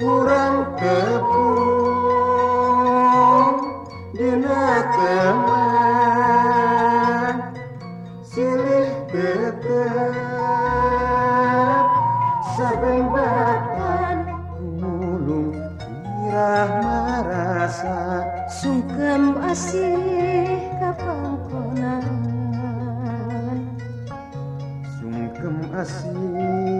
kurang tepung dina teman silih tetep sabeng batan mulung irah marasa sungkem asih kapangkonan sungkem asih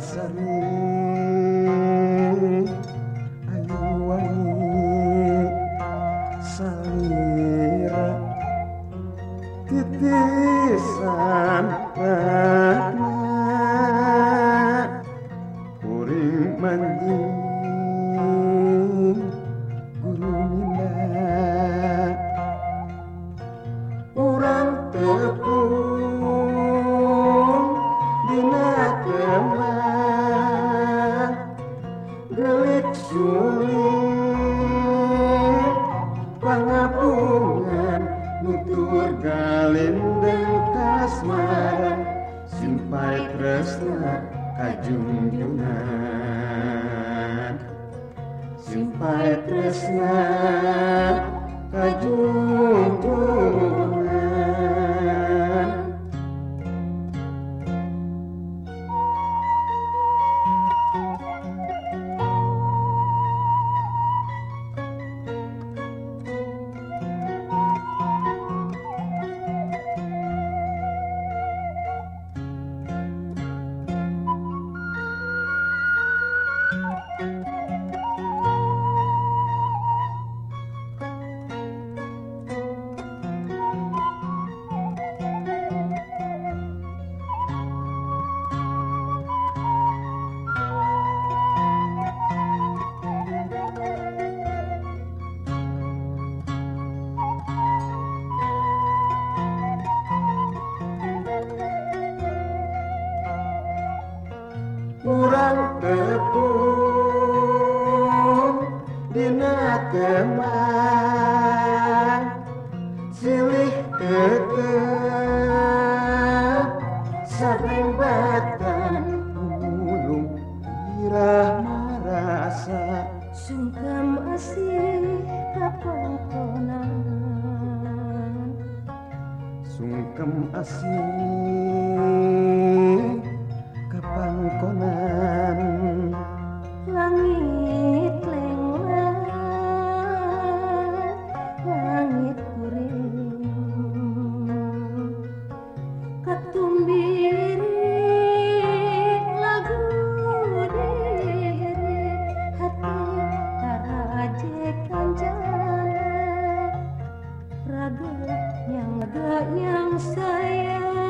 سر pangapungan nutur galendeng kasmaran simpai tresna kajungjungan simpai tresna kajungjungan kurang tepung. Dina teman Silih tetep. Sareng batang gunung Irah marasa sungkem asih kapangkonan sungkem asih kapan konan langit lenglang langit kuring yang raga yang saya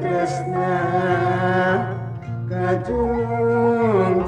Tresna kajungjung